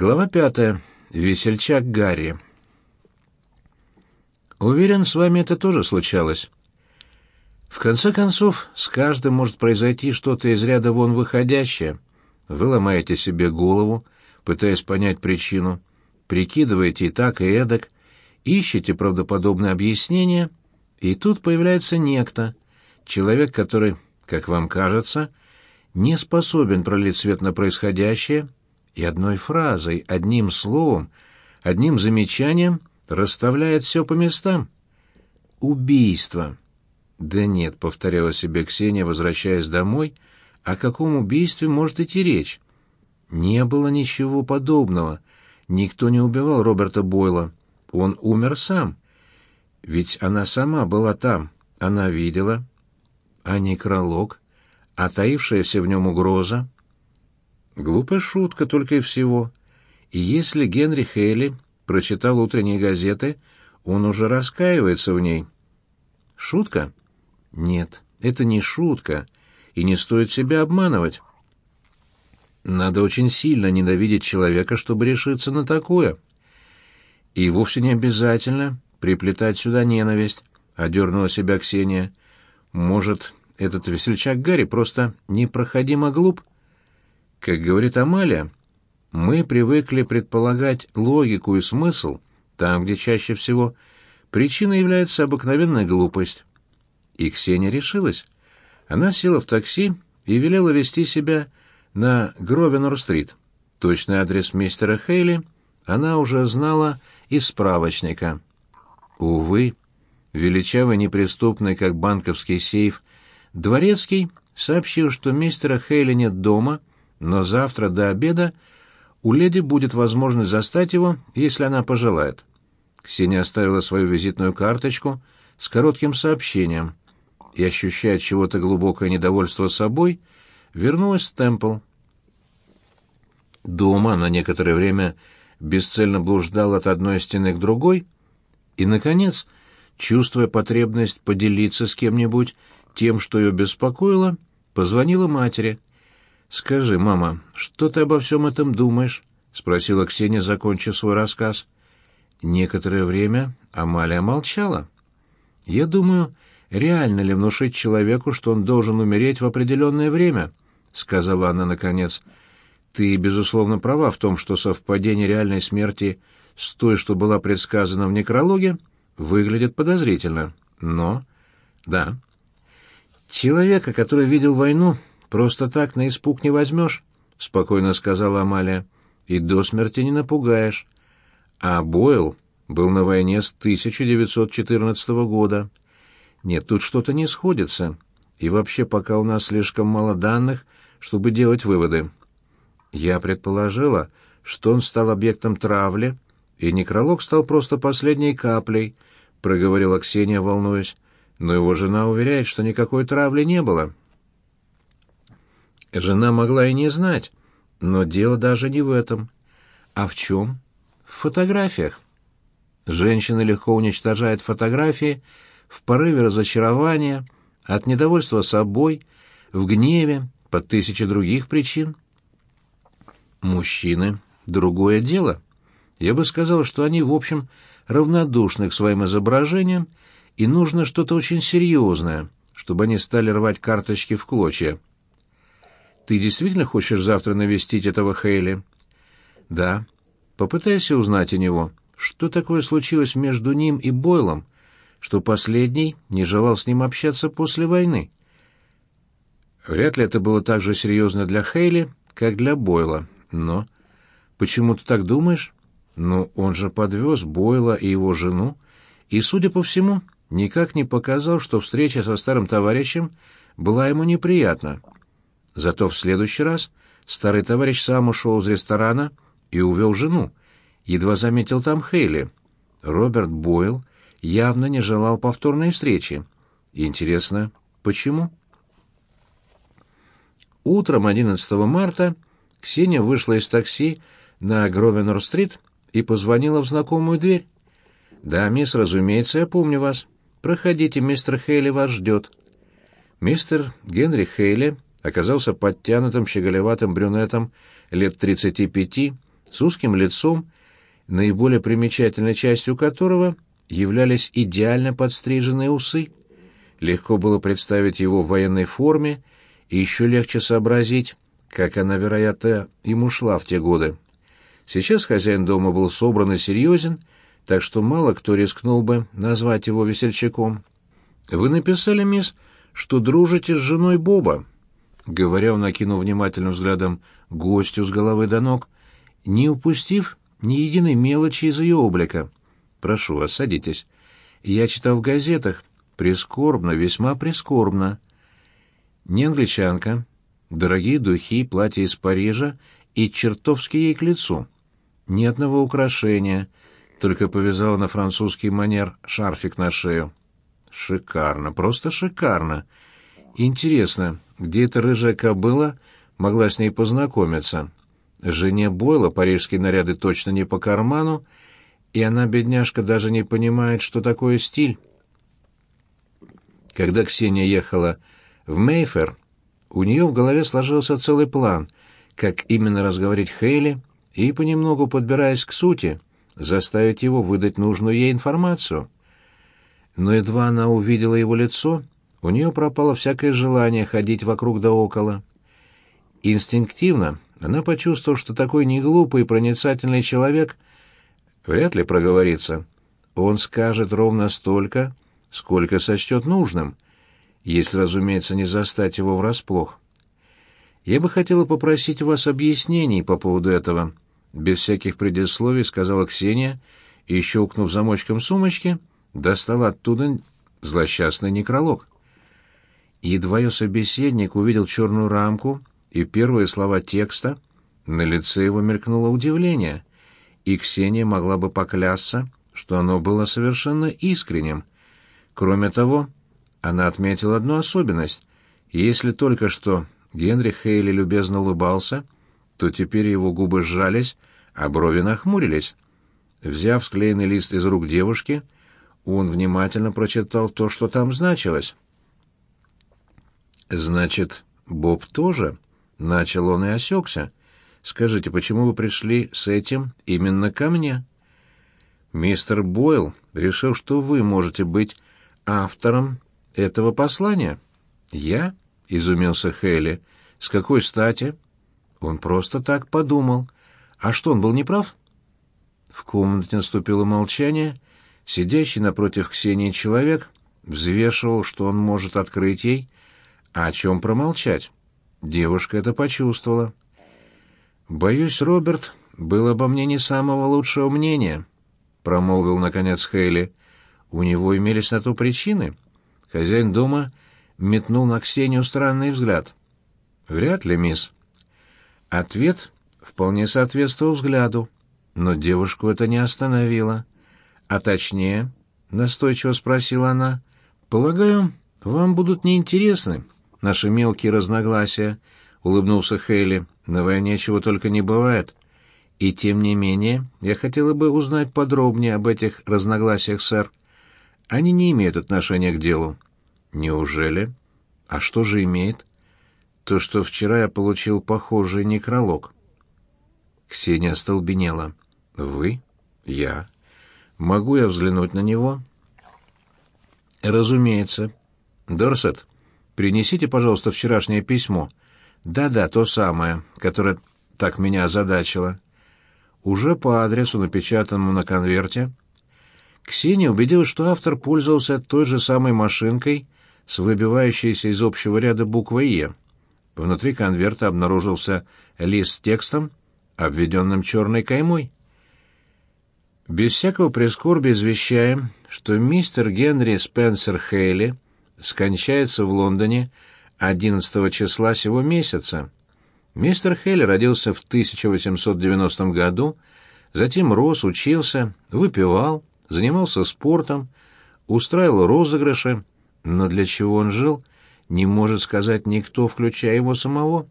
Глава пятая. Весельчак Гарри. Уверен, с вами это тоже случалось. В конце концов, с каждым может произойти что-то из ряда вон выходящее. Вы ломаете себе голову, пытаясь понять причину, прикидываете и так, и эдак, ищете правдоподобное объяснение, и тут появляется некто, человек, который, как вам кажется, не способен пролить свет на происходящее и одной фразой, одним словом, одним замечанием расставляет все по местам. Убийство. Да нет, повторяла себе Ксения, возвращаясь домой, о каком убийстве может идти речь? Не было ничего подобного. Никто не убивал Роберта Бойла. Он умер сам. Ведь она сама была там. Она видела. А некролог, а таившаяся в нем угроза. Глупая шутка только и всего. И если Генри Хейли прочитал утренние газеты, он уже раскаивается в ней. Шутка? Нет, это не шутка, и не стоит себя обманывать. Надо очень сильно ненавидеть человека, чтобы решиться на такое. И вовсе не обязательно приплетать сюда ненависть, — одернула себя Ксения. Может, этот весельчак Гарри просто непроходимо глуп? Как говорит Амалия, мы привыкли предполагать логику и смысл там, где чаще всего причиной является обыкновенная глупость. И Ксения решилась. Она села в такси и велела вести себя на Гровенор-стрит. Точный адрес мистера Хейли она уже знала из справочника. Увы, величавый неприступный, как банковский сейф, дворецкий сообщил, что мистера Хейли нет дома, но завтра до обеда у леди будет возможность застать его, если она пожелает. Ксения оставила свою визитную карточку с коротким сообщением и, ощущая чего-то глубокое недовольство собой, вернулась в Темпл. Дома на некоторое время бесцельно блуждал от одной стены к другой и, наконец, чувствуя потребность поделиться с кем-нибудь тем, что ее беспокоило, позвонила матери. «Скажи, мама, что ты обо всем этом думаешь?» — спросила Ксения, закончив свой рассказ. Некоторое время Амалия молчала. «Я думаю, реально ли внушить человеку, что он должен умереть в определенное время?» — сказала она наконец. «Ты, безусловно, права в том, что совпадение реальной смерти с той, что была предсказана в некрологе, выглядит подозрительно. Но... да. Человека, который видел войну, просто так на испуг не возьмешь», — спокойно сказала Амалия. «И до смерти не напугаешь. А Бойл был на войне с 1914 года. Нет, тут что-то не сходится. И вообще пока у нас слишком мало данных, чтобы делать выводы. Я предположила, что он стал объектом травли, и некролог стал просто последней каплей, проговорила Ксения, волнуясь. Но его жена уверяет, что никакой травли не было. Жена могла и не знать, но дело даже не в этом. А в чем? В фотографиях. Женщина легко уничтожает фотографии в порыве разочарования, от недовольства собой, в гневе, по тысяче других причин. Мужчины — другое дело. Я бы сказал, что они, в общем, равнодушны к своим изображениям, и нужно что-то очень серьезное, чтобы они стали рвать карточки в клочья. Ты действительно хочешь завтра навестить этого Хейли? Да. Попытайся узнать у него, что такое случилось между ним и Бойлом, что последний не желал с ним общаться после войны. Вряд ли это было так же серьезно для Хейли, как для Бойла, но... Почему ты так думаешь? Ну, он же подвез Бойла и его жену, и, судя по всему, никак не показал, что встреча со старым товарищем была ему неприятна. Зато в следующий раз старый товарищ сам ушел из ресторана и увел жену, едва заметил там Хейли. Роберт Бойл явно не желал повторной встречи. Интересно, почему? Утром 11 марта Ксения вышла из такси на Гровенор-стрит и позвонила в знакомую дверь. «Да, мисс, разумеется, я помню вас. Проходите, мистер Хейли вас ждет». Мистер Генри Хейли оказался подтянутым щеголеватым брюнетом лет 35 с узким лицом, наиболее примечательной частью которого являлись идеально подстриженные усы. Легко было представить его в военной форме, и еще легче сообразить, как она, вероятно, ему шла в те годы. Сейчас хозяин дома был собран и серьезен, так что мало кто рискнул бы назвать его весельчаком. «Вы написали, мисс, что дружите с женой Боба?» Говоря, он окинул внимательным взглядом гостю с головы до ног, не упустив ни единой мелочи из ее облика. «Прошу вас, садитесь. Я читал в газетах. Прискорбно, весьма прискорбно. Не англичанка. Дорогие духи, платье из Парижа и чертовски ей к лицу. Ни одного украшения, только повязала на французский манер шарфик на шею. Шикарно, просто шикарно. Интересно, где эта рыжая кобыла могла с ней познакомиться? Жене Бойла парижские наряды точно не по карману, и она, бедняжка, даже не понимает, что такое стиль. Когда Ксения ехала в Мейфер, у нее в голове сложился целый план, как именно разговорить Хейли и, понемногу подбираясь к сути, заставить его выдать нужную ей информацию. Но едва она увидела его лицо, у нее пропало всякое желание ходить вокруг да около. Инстинктивно она почувствовала, что такой неглупый и проницательный человек вряд ли проговорится. Он скажет ровно столько, сколько сочтет нужным, если, разумеется, не застать его врасплох. Я бы хотела попросить у вас объяснений по поводу этого. Без всяких предисловий сказала Ксения и, щелкнув замочком сумочки, достала оттуда злосчастный некролог. Едва ее собеседник увидел черную рамку и первые слова текста, на лице его мелькнуло удивление, и Ксения могла бы поклясться, что оно было совершенно искренним. Кроме того, она отметила одну особенность. Если только что Генри Хейли любезно улыбался, то теперь его губы сжались, а брови нахмурились. Взяв склеенный лист из рук девушки, он внимательно прочитал то, что там значилось. «Значит, Боб тоже?» — начал он и осекся. «Скажите, почему вы пришли с этим именно ко мне?» «Мистер Бойл решил, что вы можете быть автором этого послания». «Я?» — изумился Хейли. «С какой стати?» Он просто так подумал. А что, он был неправ? В комнате наступило молчание. Сидящий напротив Ксении человек взвешивал, что он может открыть ей, а о чем промолчать. Девушка это почувствовала. «Боюсь, Роберт был обо мне не самого лучшего мнения», — промолвил, наконец, Хейли. «У него имелись на то причины». Хозяин дома метнул на Ксению странный взгляд. «Вряд ли, мисс». Ответ вполне соответствовал взгляду, но девушку это не остановило. А точнее, настойчиво спросила она, «Полагаю, вам будут неинтересны наши мелкие разногласия», — улыбнулся Хейли. «На войне чего только не бывает. И тем не менее, я хотела бы узнать подробнее об этих разногласиях, сэр. Они не имеют отношения к делу». «Неужели? А что же имеет?» то, что вчера я получил похожий некролог. Ксения остолбенела. «Вы? Я? Могу я взглянуть на него?» «Разумеется. Дорсет, принесите, пожалуйста, вчерашнее письмо. Да-да, то самое, которое так меня озадачило. Уже по адресу, напечатанному на конверте». Ксения убедилась, что автор пользовался той же самой машинкой с выбивающейся из общего ряда буквой «Е». Внутри конверта обнаружился лист с текстом, обведенным черной каймой. Без всякого прискорбия извещаем, что мистер Генри Спенсер Хейли скончается в Лондоне 11 числа сего месяца. Мистер Хейли родился в 1890 году, затем рос, учился, выпивал, занимался спортом, устраивал розыгрыши, но для чего он жил – не может сказать никто, включая его самого.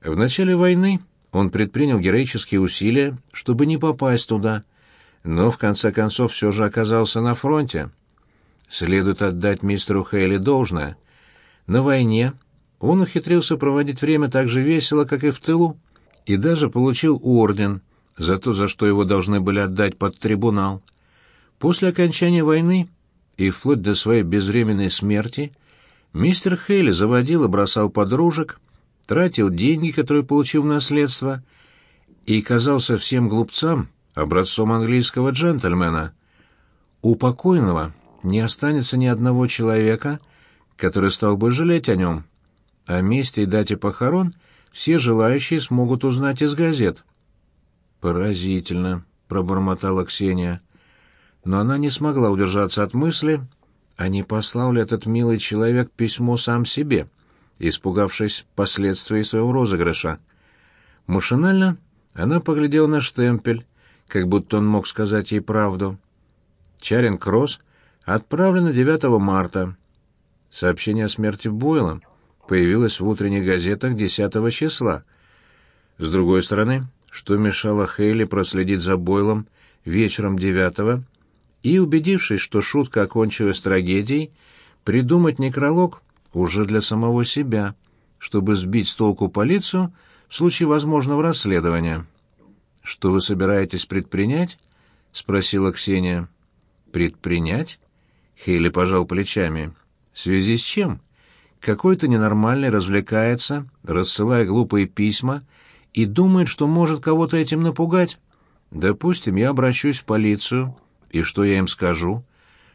В начале войны он предпринял героические усилия, чтобы не попасть туда, но в конце концов все же оказался на фронте. Следует отдать мистеру Хейли должное. На войне он ухитрился проводить время так же весело, как и в тылу, и даже получил орден за то, за что его должны были отдать под трибунал. После окончания войны и вплоть до своей безвременной смерти мистер Хейли заводил и бросал подружек, тратил деньги, которые получил в наследство, и казался всем глупцам образцом английского джентльмена. У покойного не останется ни одного человека, который стал бы жалеть о нем. О месте и дате похорон все желающие смогут узнать из газет. «Поразительно», — пробормотала Ксения. Но она не смогла удержаться от мысли, а не послал ли этот милый человек письмо сам себе, испугавшись последствий своего розыгрыша. Машинально она поглядела на штемпель, как будто он мог сказать ей правду. Чаринг-Кросс отправлено 9 марта. Сообщение о смерти Бойла появилось в утренних газетах 10 числа. С другой стороны, что мешало Хейли проследить за Бойлом вечером 9 и, убедившись, что шутка окончилась трагедией, придумать некролог уже для самого себя, чтобы сбить с толку полицию в случае возможного расследования. «Что вы собираетесь предпринять?» — спросила Ксения. «Предпринять?» — Хейли пожал плечами. «В связи с чем?» Какой-то ненормальный развлекается, рассылая глупые письма, и думает, что может кого-то этим напугать. Допустим, я обращусь в полицию, и что я им скажу?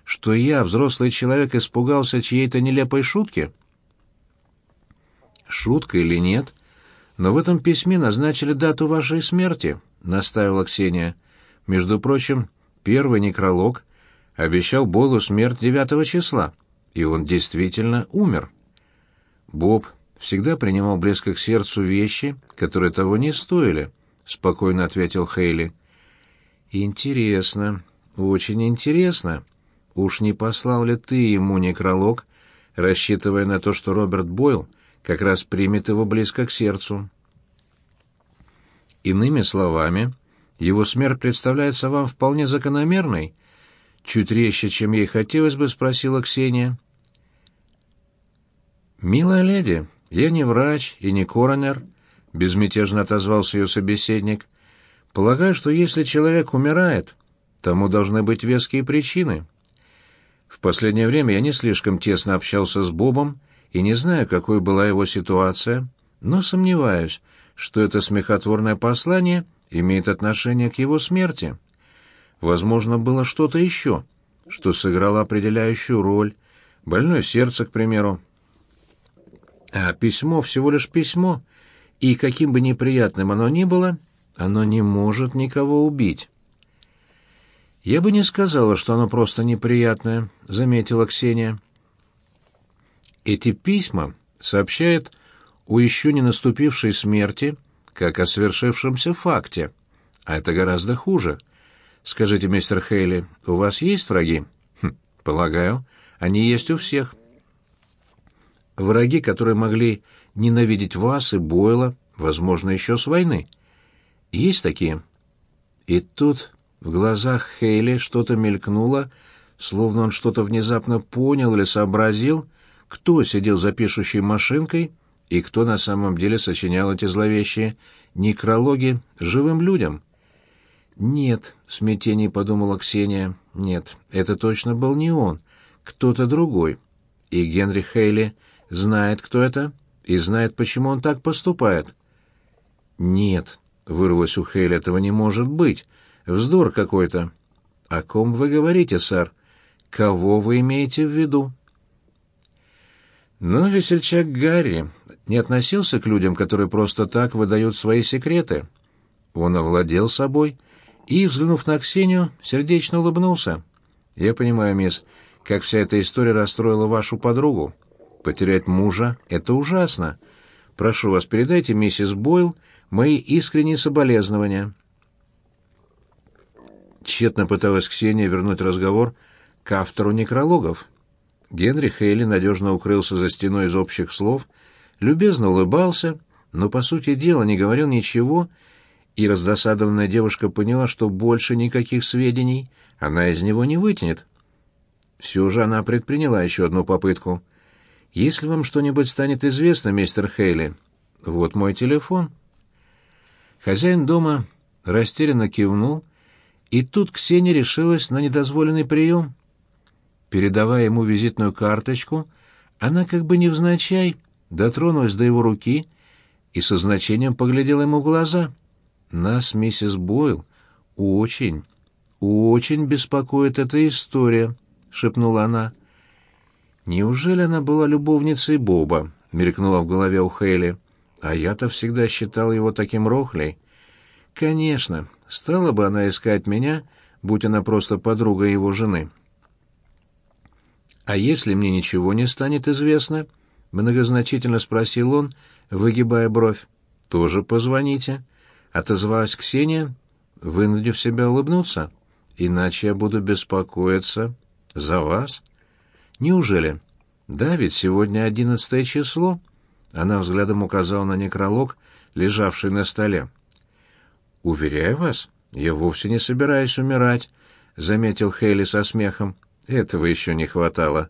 Что я, взрослый человек, испугался чьей-то нелепой шутки? Шутка или нет? Но в этом письме назначили дату вашей смерти —— настаивала Ксения. «Между прочим, первый некролог обещал Бойлу смерть девятого числа, и он действительно умер». Боб всегда принимал близко к сердцу вещи, которые того не стоили, — спокойно ответил Хейли. «Интересно, очень интересно. Уж не послал ли ты ему некролог, рассчитывая на то, что Роберт Бойл как раз примет его близко к сердцу?» Иными словами, его смерть представляется вам вполне закономерной? Чуть резче, чем ей хотелось бы, спросила Ксения. «Милая леди, я не врач и не коронер», — безмятежно отозвался ее собеседник. «Полагаю, что если человек умирает, тому должны быть веские причины. В последнее время я не слишком тесно общался с Бобом и не знаю, какой была его ситуация, но сомневаюсь, что это смехотворное послание имеет отношение к его смерти. Возможно, было что-то еще, что сыграло определяющую роль. Больное сердце, к примеру. А письмо всего лишь письмо, и каким бы неприятным оно ни было, оно не может никого убить. «Я бы не сказала, что оно просто неприятное», — заметила Ксения. «Эти письма сообщают о еще не наступившей смерти, как о свершившемся факте. А это гораздо хуже. Скажите, мистер Хейли, у вас есть враги? Хм, полагаю, они есть у всех. Враги, которые могли ненавидеть вас и Бойла, возможно, еще с войны. Есть такие? И тут в глазах Хейли что-то мелькнуло, словно он что-то внезапно понял или сообразил, кто сидел за пишущей машинкой и кто на самом деле сочинял эти зловещие некрологи живым людям. «Нет», — в смятении подумала Ксения, — «нет, это точно был не он, кто-то другой. И Генри Хейли знает, кто это, и знает, почему он так поступает». «Нет», — вырвалось у Хейли, — «этого не может быть. Вздор какой-то». «О ком вы говорите, сэр? Кого вы имеете в виду?» Но весельчак Гарри не относился к людям, которые просто так выдают свои секреты. Он овладел собой и, взглянув на Ксению, сердечно улыбнулся. «Я понимаю, мисс, как вся эта история расстроила вашу подругу. Потерять мужа — это ужасно. Прошу вас, передайте миссис Бойл мои искренние соболезнования». Тщетно пыталась Ксения вернуть разговор к автору некрологов. Генри Хейли надежно укрылся за стеной из общих слов, любезно улыбался, но, по сути дела, не говорил ничего, и раздосадованная девушка поняла, что больше никаких сведений она из него не вытянет. Все же она предприняла еще одну попытку. «Если вам что-нибудь станет известно, мистер Хейли, вот мой телефон». Хозяин дома растерянно кивнул, и тут Ксения решилась на недозволенный прием. Передавая ему визитную карточку, она как бы невзначай дотронулась до его руки и со значением поглядела ему в глаза. «Нас, миссис Бойл, очень, очень беспокоит эта история», — шепнула она. «Неужели она была любовницей Боба?» — мелькнула в голове у Хейли. «А я-то всегда считал его таким рохлей». «Конечно, стала бы она искать меня, будь она просто подруга его жены». «А если мне ничего не станет известно?» — многозначительно спросил он, выгибая бровь. «Тоже позвоните», — отозвалась Ксения, вынудив себя улыбнуться. «Иначе я буду беспокоиться за вас». «Неужели?» «Да, ведь сегодня одиннадцатое число». Она взглядом указала на некролог, лежавший на столе. «Уверяю вас, я вовсе не собираюсь умирать», — заметил Хейли со смехом. «Этого еще не хватало».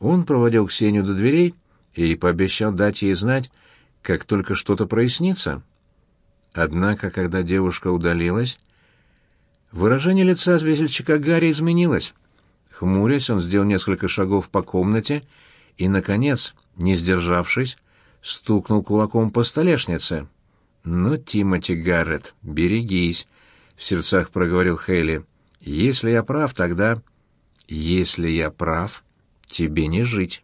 Он проводил Ксению до дверей и пообещал дать ей знать, как только что-то прояснится. Однако, когда девушка удалилась, выражение лица весельчака Гарри изменилось. Хмурясь, он сделал несколько шагов по комнате и, наконец, не сдержавшись, стукнул кулаком по столешнице. «Ну, Тимоти Гаррет, берегись», — в сердцах проговорил Хейли. «Если я прав, тогда...» «Если я прав, тебе не жить».